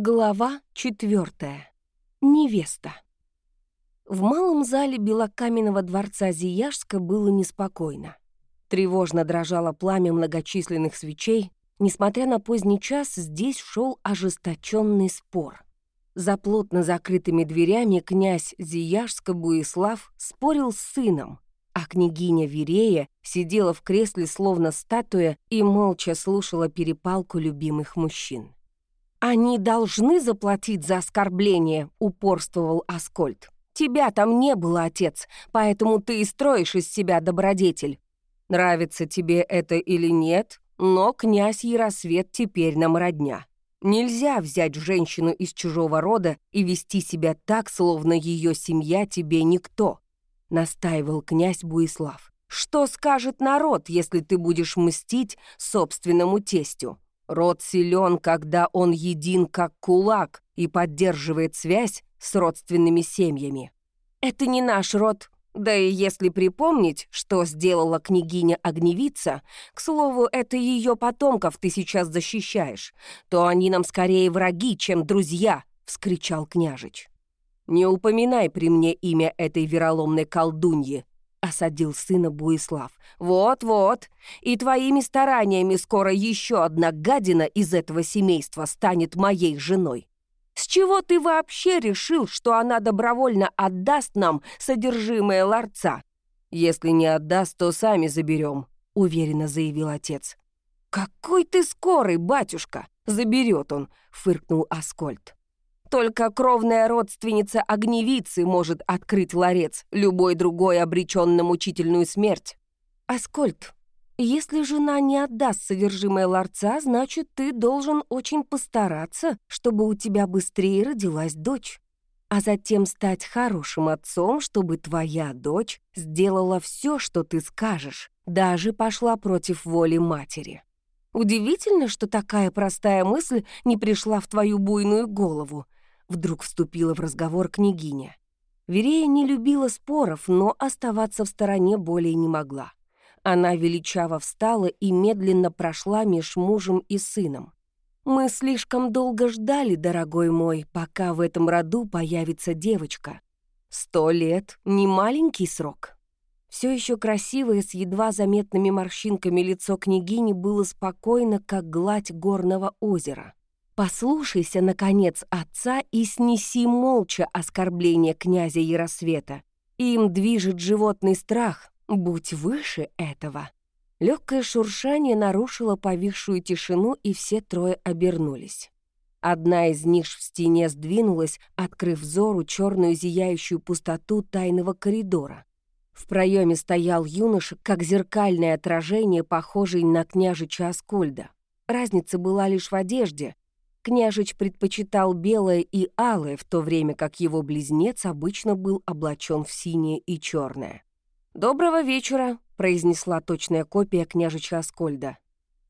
Глава четвертая. Невеста. В малом зале белокаменного дворца Зияшска было неспокойно. Тревожно дрожало пламя многочисленных свечей. Несмотря на поздний час, здесь шел ожесточенный спор. За плотно закрытыми дверями князь Зияшска Буислав спорил с сыном, а княгиня Верея сидела в кресле словно статуя и молча слушала перепалку любимых мужчин. «Они должны заплатить за оскорбление», — упорствовал Аскольд. «Тебя там не было, отец, поэтому ты и строишь из себя добродетель. Нравится тебе это или нет, но князь Яросвет теперь нам родня. Нельзя взять женщину из чужого рода и вести себя так, словно ее семья тебе никто», — настаивал князь Буислав. «Что скажет народ, если ты будешь мстить собственному тестю?» Род силен, когда он един как кулак и поддерживает связь с родственными семьями. Это не наш род, да и если припомнить, что сделала княгиня Огневица, к слову, это ее потомков ты сейчас защищаешь, то они нам скорее враги, чем друзья, — вскричал княжич. «Не упоминай при мне имя этой вероломной колдуньи», — осадил сына Буислав. «Вот-вот, и твоими стараниями скоро еще одна гадина из этого семейства станет моей женой. С чего ты вообще решил, что она добровольно отдаст нам содержимое ларца? Если не отдаст, то сами заберем», — уверенно заявил отец. «Какой ты скорый, батюшка! Заберет он!» — фыркнул Аскольд. Только кровная родственница огневицы может открыть ларец, любой другой обречен на мучительную смерть. Аскольд, если жена не отдаст содержимое ларца, значит, ты должен очень постараться, чтобы у тебя быстрее родилась дочь. А затем стать хорошим отцом, чтобы твоя дочь сделала все, что ты скажешь, даже пошла против воли матери. Удивительно, что такая простая мысль не пришла в твою буйную голову — Вдруг вступила в разговор княгиня. Верея не любила споров, но оставаться в стороне более не могла. Она величаво встала и медленно прошла меж мужем и сыном. «Мы слишком долго ждали, дорогой мой, пока в этом роду появится девочка. Сто лет — не маленький срок». Все еще красивое, с едва заметными морщинками лицо княгини было спокойно, как гладь горного озера. Послушайся, наконец, отца и снеси молча оскорбление князя Яросвета. Им движет животный страх, будь выше этого. Легкое шуршание нарушило повисшую тишину, и все трое обернулись. Одна из ниш в стене сдвинулась, открыв взору черную зияющую пустоту тайного коридора. В проеме стоял юноша, как зеркальное отражение, похожий на княжича Аскольда. Разница была лишь в одежде. Княжич предпочитал белое и алое, в то время как его близнец обычно был облачен в синее и черное. «Доброго вечера», — произнесла точная копия княжича Аскольда.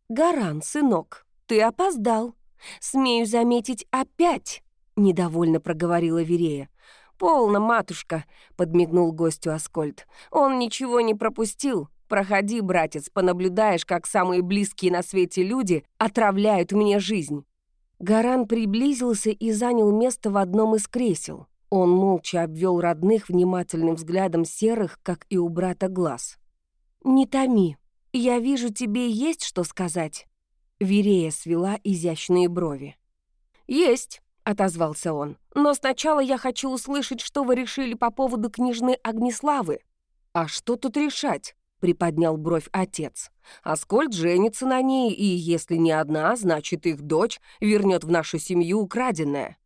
«Гаран, сынок, ты опоздал. Смею заметить, опять!» — недовольно проговорила Верея. «Полно, матушка», — подмигнул гостю Аскольд. «Он ничего не пропустил. Проходи, братец, понаблюдаешь, как самые близкие на свете люди отравляют мне жизнь». Гаран приблизился и занял место в одном из кресел. Он молча обвел родных внимательным взглядом серых, как и у брата, глаз. «Не томи. Я вижу, тебе есть что сказать». Верея свела изящные брови. «Есть», — отозвался он. «Но сначала я хочу услышать, что вы решили по поводу княжны Огнеславы». «А что тут решать?» — приподнял бровь отец. «Аскольд женится на ней, и если не одна, значит, их дочь вернет в нашу семью украденное.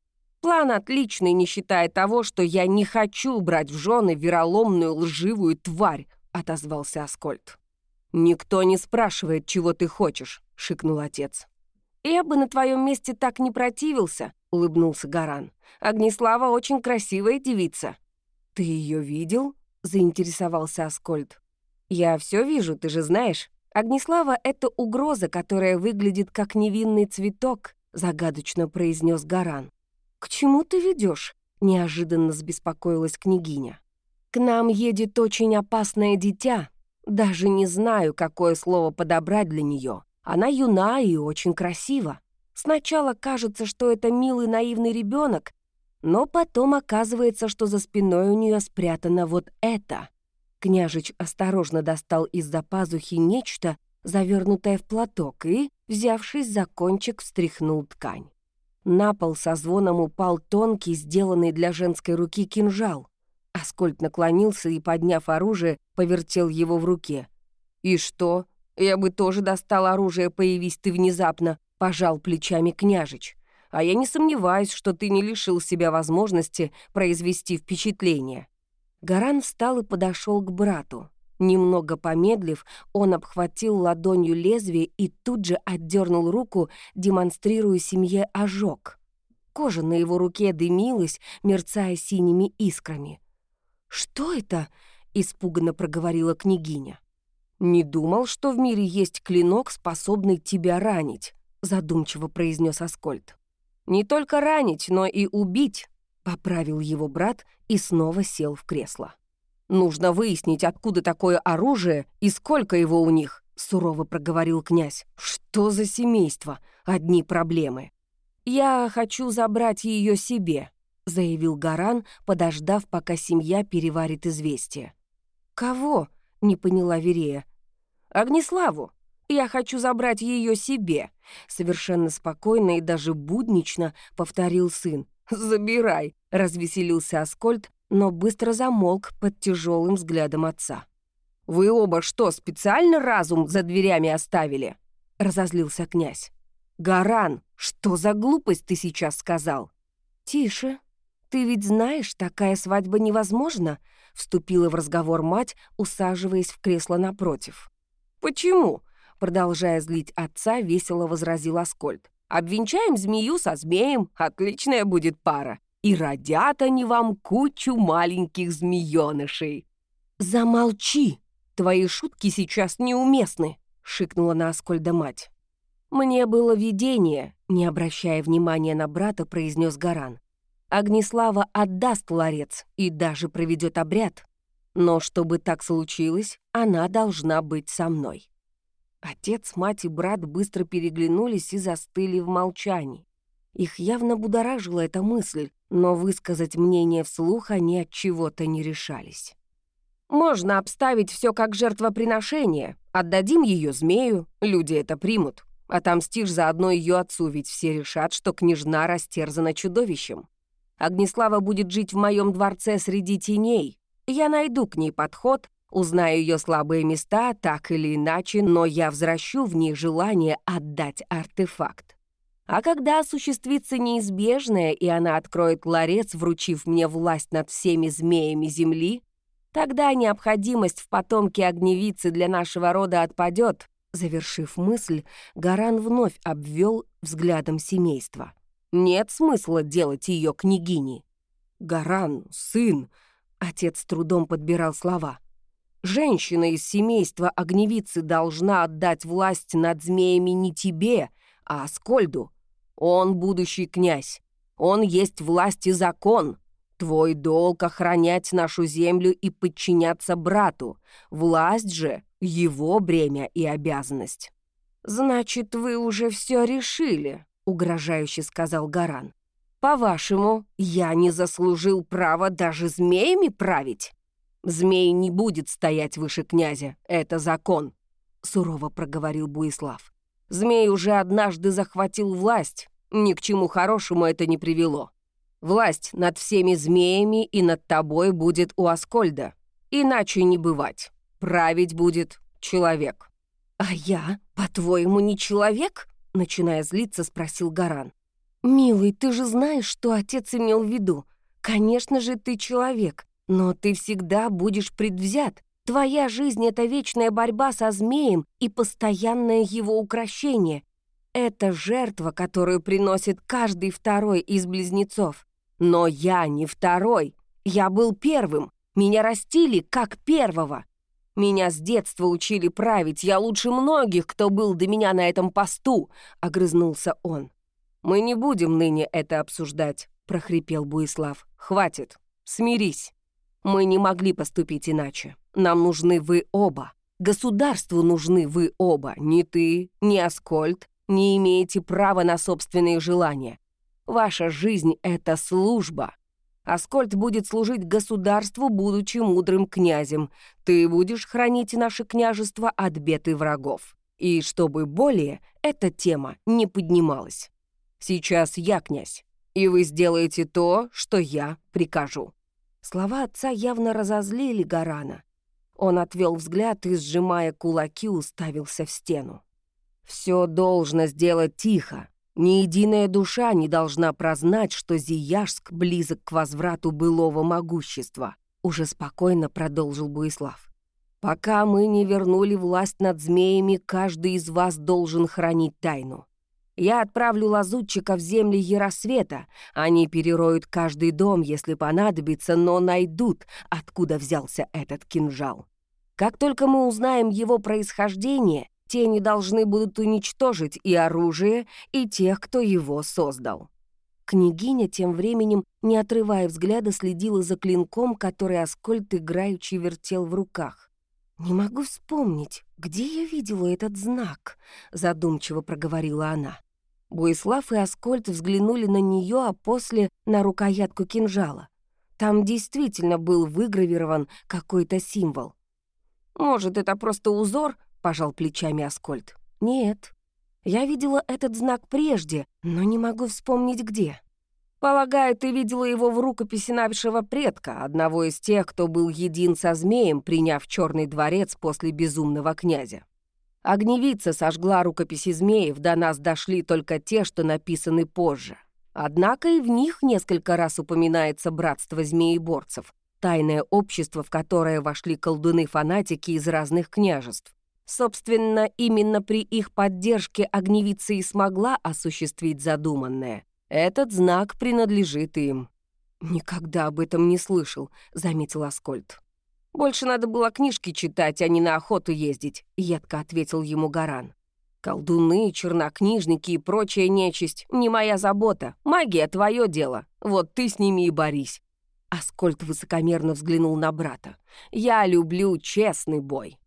План отличный, не считая того, что я не хочу брать в жены вероломную лживую тварь», — отозвался Аскольд. «Никто не спрашивает, чего ты хочешь», — шикнул отец. «Я бы на твоем месте так не противился», — улыбнулся Гаран. «Огнеслава очень красивая девица». «Ты ее видел?» — заинтересовался Аскольд. «Я все вижу, ты же знаешь. Огнеслава — это угроза, которая выглядит как невинный цветок», — загадочно произнес Гаран. «К чему ты ведешь? неожиданно забеспокоилась княгиня. «К нам едет очень опасное дитя. Даже не знаю, какое слово подобрать для нее. Она юна и очень красива». Сначала кажется, что это милый наивный ребенок, но потом оказывается, что за спиной у нее спрятано вот это. Княжич осторожно достал из-за пазухи нечто, завернутое в платок, и, взявшись за кончик, встряхнул ткань. На пол со звоном упал тонкий, сделанный для женской руки кинжал. Аскольд наклонился и, подняв оружие, повертел его в руке. «И что? Я бы тоже достал оружие, появись ты внезапно», — пожал плечами княжич. «А я не сомневаюсь, что ты не лишил себя возможности произвести впечатление». Гаран встал и подошел к брату. Немного помедлив, он обхватил ладонью лезвие и тут же отдернул руку, демонстрируя семье ожог. Кожа на его руке дымилась, мерцая синими искрами. «Что это?» — испуганно проговорила княгиня. «Не думал, что в мире есть клинок, способный тебя ранить», — задумчиво произнес Аскольд. «Не только ранить, но и убить», — поправил его брат и снова сел в кресло. «Нужно выяснить, откуда такое оружие и сколько его у них», — сурово проговорил князь. «Что за семейство? Одни проблемы». «Я хочу забрать ее себе», — заявил Гаран, подождав, пока семья переварит известие. «Кого?» — не поняла Верея. «Огнеславу. Я хочу забрать ее себе», — совершенно спокойно и даже буднично повторил сын. «Забирай», — развеселился Аскольд, но быстро замолк под тяжелым взглядом отца. «Вы оба что, специально разум за дверями оставили?» — разозлился князь. «Гаран, что за глупость ты сейчас сказал?» «Тише. Ты ведь знаешь, такая свадьба невозможна», — вступила в разговор мать, усаживаясь в кресло напротив. «Почему?» — продолжая злить отца, весело возразил Аскольд. «Обвенчаем змею со змеем, отличная будет пара и родят они вам кучу маленьких змеёнышей». «Замолчи! Твои шутки сейчас неуместны!» — шикнула на Аскольда мать. «Мне было видение», — не обращая внимания на брата, произнес Гаран. «Огнеслава отдаст ларец и даже проведет обряд. Но чтобы так случилось, она должна быть со мной». Отец, мать и брат быстро переглянулись и застыли в молчании. Их явно будоражила эта мысль, но высказать мнение вслух они от чего-то не решались. «Можно обставить все как жертвоприношение. Отдадим ее змею, люди это примут. Отомстишь заодно ее отцу, ведь все решат, что княжна растерзана чудовищем. Огнеслава будет жить в моем дворце среди теней. Я найду к ней подход, узнаю ее слабые места, так или иначе, но я возвращу в ней желание отдать артефакт. А когда осуществится неизбежное, и она откроет ларец, вручив мне власть над всеми змеями Земли, тогда необходимость в потомке огневицы для нашего рода отпадет. Завершив мысль, Гаран вновь обвел взглядом семейства. Нет смысла делать ее княгиней. «Гаран, сын!» — отец с трудом подбирал слова. «Женщина из семейства огневицы должна отдать власть над змеями не тебе, а Аскольду. Он будущий князь. Он есть власть и закон. Твой долг — охранять нашу землю и подчиняться брату. Власть же — его бремя и обязанность». «Значит, вы уже все решили», — угрожающе сказал Гаран. «По-вашему, я не заслужил права даже змеями править?» «Змей не будет стоять выше князя, это закон», — сурово проговорил Буислав. «Змей уже однажды захватил власть, ни к чему хорошему это не привело. Власть над всеми змеями и над тобой будет у Аскольда. Иначе не бывать. Править будет человек». «А я, по-твоему, не человек?» Начиная злиться, спросил Гаран. «Милый, ты же знаешь, что отец имел в виду. Конечно же, ты человек, но ты всегда будешь предвзят. Твоя жизнь — это вечная борьба со змеем и постоянное его укращение. Это жертва, которую приносит каждый второй из близнецов. Но я не второй. Я был первым. Меня растили как первого. Меня с детства учили править. Я лучше многих, кто был до меня на этом посту», — огрызнулся он. «Мы не будем ныне это обсуждать», — прохрипел Буислав. «Хватит. Смирись. Мы не могли поступить иначе. Нам нужны вы оба. Государству нужны вы оба. Ни ты, ни Аскольд, не имеете права на собственные желания. Ваша жизнь — это служба. Аскольд будет служить государству, будучи мудрым князем. Ты будешь хранить наше княжество от бед и врагов. И чтобы более эта тема не поднималась. Сейчас я князь, и вы сделаете то, что я прикажу». Слова отца явно разозлили Гарана. Он отвел взгляд и, сжимая кулаки, уставился в стену. «Все должно сделать тихо. Ни единая душа не должна прознать, что Зияжск близок к возврату былого могущества», уже спокойно продолжил Буислав. «Пока мы не вернули власть над змеями, каждый из вас должен хранить тайну. Я отправлю лазутчика в земли Яросвета. Они перероют каждый дом, если понадобится, но найдут, откуда взялся этот кинжал. Как только мы узнаем его происхождение, тени должны будут уничтожить и оружие, и тех, кто его создал». Княгиня тем временем, не отрывая взгляда, следила за клинком, который Аскольд играючи вертел в руках. «Не могу вспомнить, где я видела этот знак», — задумчиво проговорила она. Буислав и Аскольд взглянули на нее, а после — на рукоятку кинжала. Там действительно был выгравирован какой-то символ. «Может, это просто узор?» — пожал плечами Аскольд. «Нет. Я видела этот знак прежде, но не могу вспомнить где». «Полагаю, ты видела его в рукописи нашего предка, одного из тех, кто был един со змеем, приняв черный дворец после безумного князя. Огневица сожгла рукописи змеев, до нас дошли только те, что написаны позже. Однако и в них несколько раз упоминается братство змееборцев, тайное общество, в которое вошли колдуны-фанатики из разных княжеств. Собственно, именно при их поддержке огневица и смогла осуществить задуманное. Этот знак принадлежит им. «Никогда об этом не слышал», — заметил Аскольд. «Больше надо было книжки читать, а не на охоту ездить», — едко ответил ему Гаран. «Колдуны, чернокнижники и прочая нечисть — не моя забота. Магия — твое дело. Вот ты с ними и борись». Аскольд высокомерно взглянул на брата. «Я люблю честный бой».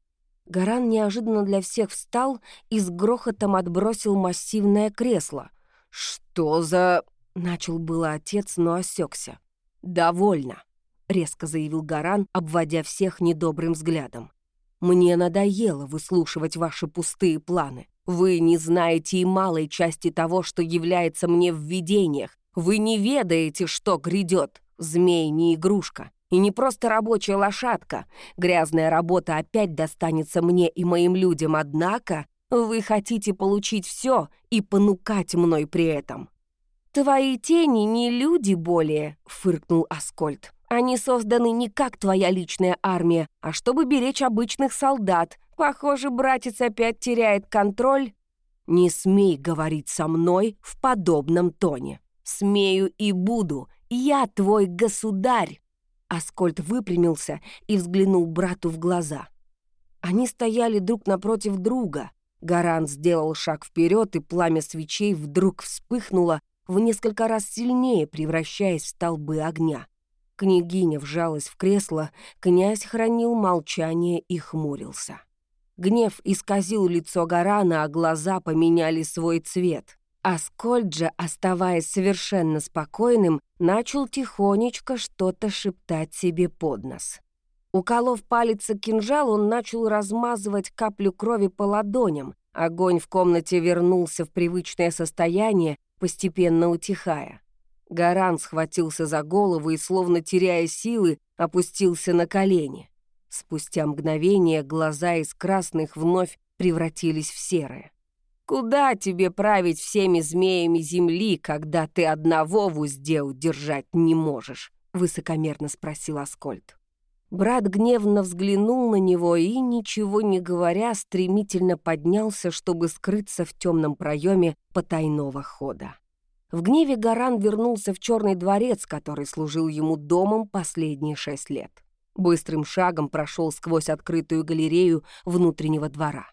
Гаран неожиданно для всех встал и с грохотом отбросил массивное кресло. «Что за...» — начал было отец, но осекся. «Довольно», — резко заявил Гаран, обводя всех недобрым взглядом. «Мне надоело выслушивать ваши пустые планы. Вы не знаете и малой части того, что является мне в видениях. Вы не ведаете, что грядет. Змей не игрушка. И не просто рабочая лошадка. Грязная работа опять достанется мне и моим людям, однако вы хотите получить все и понукать мной при этом». «Твои тени не люди более», — фыркнул Аскольд. «Они созданы не как твоя личная армия, а чтобы беречь обычных солдат. Похоже, братец опять теряет контроль». «Не смей говорить со мной в подобном тоне. Смею и буду. Я твой государь!» Аскольд выпрямился и взглянул брату в глаза. Они стояли друг напротив друга. Гаран сделал шаг вперед, и пламя свечей вдруг вспыхнуло в несколько раз сильнее, превращаясь в столбы огня. Княгиня вжалась в кресло, князь хранил молчание и хмурился. Гнев исказил лицо Гарана, а глаза поменяли свой цвет. Аскольд же, оставаясь совершенно спокойным, начал тихонечко что-то шептать себе под нос. Уколов палец кинжал, он начал размазывать каплю крови по ладоням. Огонь в комнате вернулся в привычное состояние, постепенно утихая. Гаран схватился за голову и, словно теряя силы, опустился на колени. Спустя мгновение глаза из красных вновь превратились в серые. Куда тебе править всеми змеями земли, когда ты одного в узде удержать не можешь?» — высокомерно спросил Аскольд. Брат гневно взглянул на него и, ничего не говоря, стремительно поднялся, чтобы скрыться в темном проеме потайного хода. В гневе Гаран вернулся в черный дворец, который служил ему домом последние шесть лет. Быстрым шагом прошел сквозь открытую галерею внутреннего двора.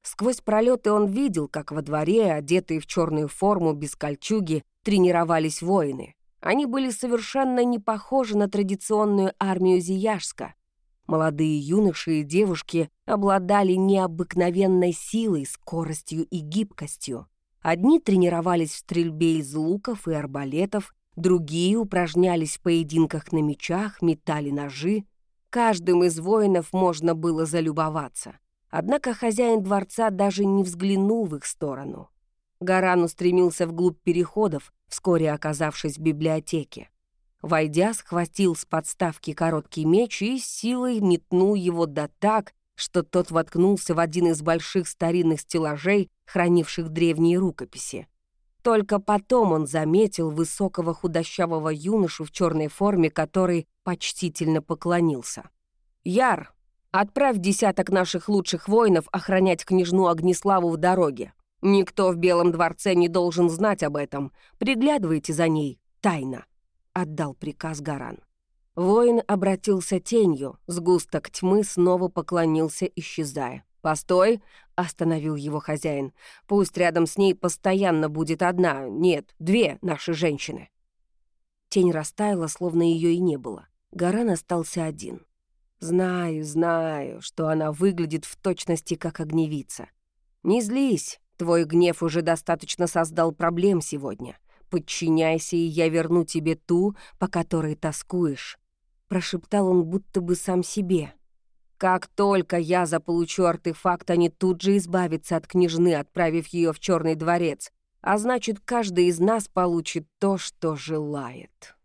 Сквозь пролеты он видел, как во дворе, одетые в черную форму без кольчуги, тренировались воины. Они были совершенно не похожи на традиционную армию Зияжска. Молодые юноши и девушки обладали необыкновенной силой, скоростью и гибкостью. Одни тренировались в стрельбе из луков и арбалетов, другие упражнялись в поединках на мечах, метали ножи. Каждым из воинов можно было залюбоваться. Однако хозяин дворца даже не взглянул в их сторону. Гаран устремился вглубь переходов, вскоре оказавшись в библиотеке. Войдя, схватил с подставки короткий меч и силой метнул его да так, что тот воткнулся в один из больших старинных стеллажей, хранивших древние рукописи. Только потом он заметил высокого худощавого юношу в черной форме, который почтительно поклонился. «Яр, отправь десяток наших лучших воинов охранять княжну Огнеславу в дороге. Никто в Белом дворце не должен знать об этом. Приглядывайте за ней тайно». — отдал приказ Гаран. Воин обратился тенью, сгусток тьмы снова поклонился, исчезая. «Постой!» — остановил его хозяин. «Пусть рядом с ней постоянно будет одна, нет, две наши женщины». Тень растаяла, словно ее и не было. Гаран остался один. «Знаю, знаю, что она выглядит в точности как огневица. Не злись, твой гнев уже достаточно создал проблем сегодня. «Подчиняйся, и я верну тебе ту, по которой тоскуешь», — прошептал он будто бы сам себе. «Как только я заполучу артефакт, они тут же избавятся от княжны, отправив ее в Черный дворец, а значит, каждый из нас получит то, что желает».